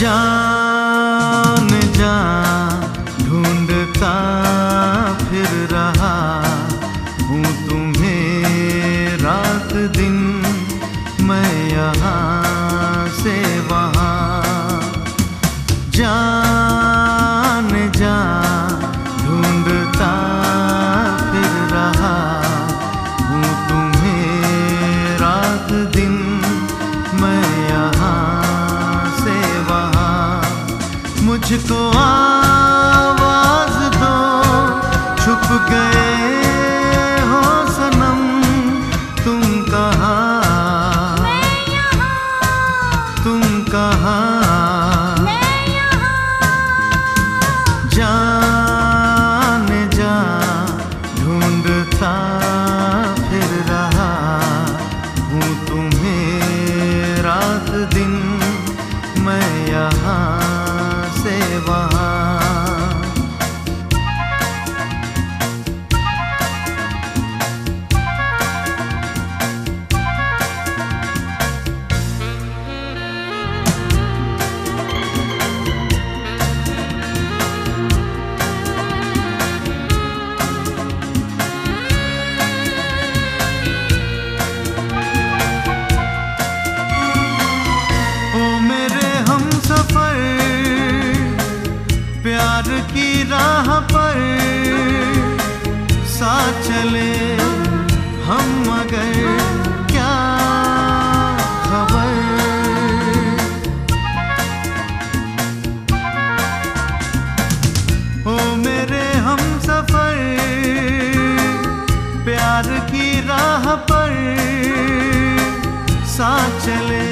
जान जा ढूंढता फिर रहा। हूँ तुम्हें रात दिन मैं यहाँ से वहाँ। जान मुझको आवाज़ दो। छुप गए हो सनम, तुम कहाँ? तुम कहाँ? जा, ढूंढता फिर रहा। तुम्हें रात दिन। चले हम मगर क्या खबर? मेरे हम सफ़र प्यार की राह पर साथ चले।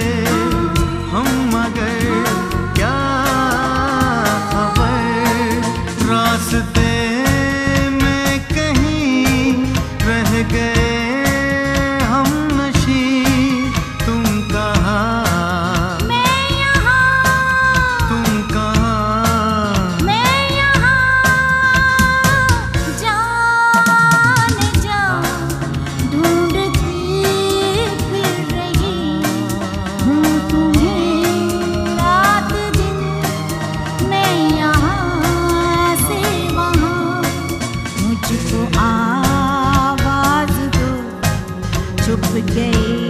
मुझको आवाज़ दो चुप गई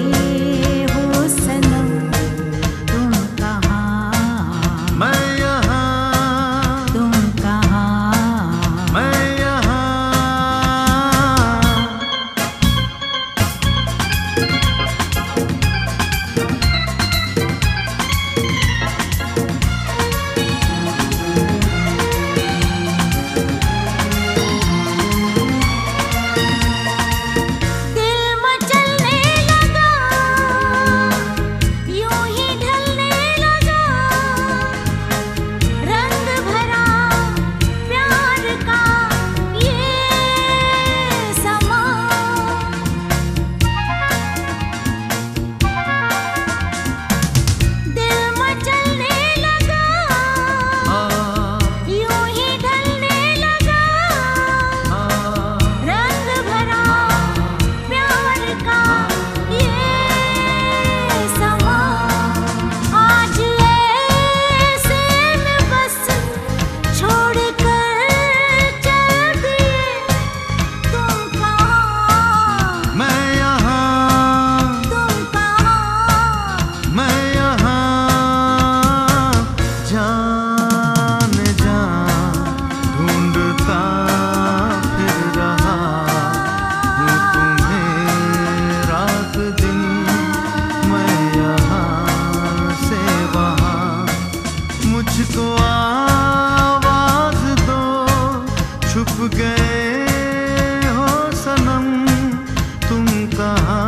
कहाँ